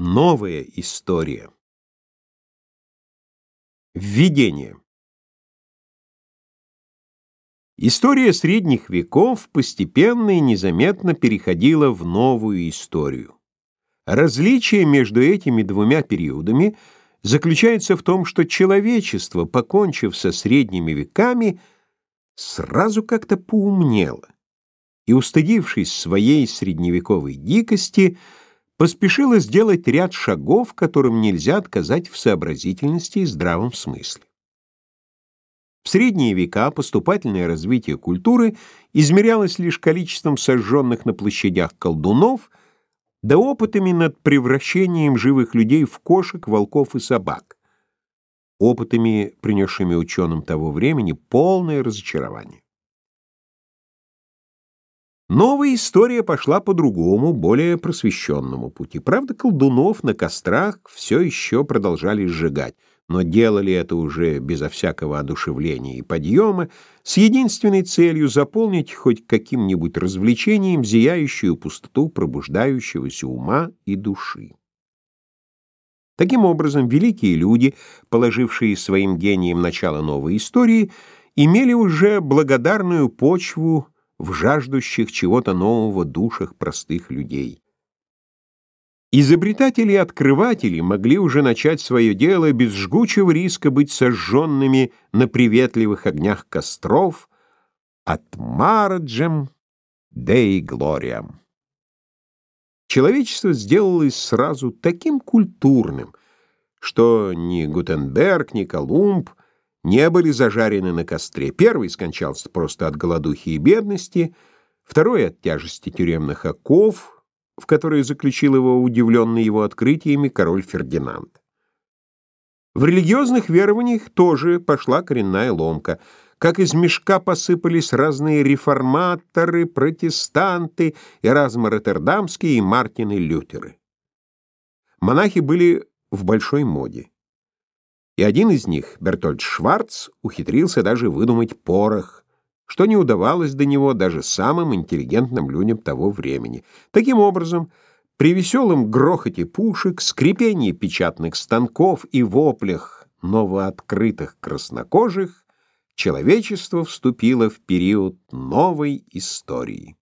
Новая история. Введение. История средних веков постепенно и незаметно переходила в новую историю. Различие между этими двумя периодами заключается в том, что человечество, покончив со средними веками, сразу как-то поумнело и, устыдившись своей средневековой дикости, поспешила сделать ряд шагов, которым нельзя отказать в сообразительности и здравом смысле. В средние века поступательное развитие культуры измерялось лишь количеством сожженных на площадях колдунов да опытами над превращением живых людей в кошек, волков и собак, опытами, принесшими ученым того времени полное разочарование. Новая история пошла по другому, более просвещенному пути. Правда, колдунов на кострах все еще продолжали сжигать, но делали это уже безо всякого одушевления и подъема, с единственной целью заполнить хоть каким-нибудь развлечением зияющую пустоту пробуждающегося ума и души. Таким образом, великие люди, положившие своим гением начало новой истории, имели уже благодарную почву в жаждущих чего-то нового душах простых людей. Изобретатели и открыватели могли уже начать свое дело без жгучего риска быть сожженными на приветливых огнях костров от Марджем Дей Глориам. Человечество сделалось сразу таким культурным, что ни Гутенберг, ни Колумб не были зажарены на костре. Первый скончался просто от голодухи и бедности, второй — от тяжести тюремных оков, в которые заключил его удивленный его открытиями король Фердинанд. В религиозных верованиях тоже пошла коренная ломка. Как из мешка посыпались разные реформаторы, протестанты, Эразмы Роттердамские и Мартины Лютеры. Монахи были в большой моде и один из них, Бертольд Шварц, ухитрился даже выдумать порох, что не удавалось до него даже самым интеллигентным людям того времени. Таким образом, при веселом грохоте пушек, скрипении печатных станков и воплях новооткрытых краснокожих человечество вступило в период новой истории.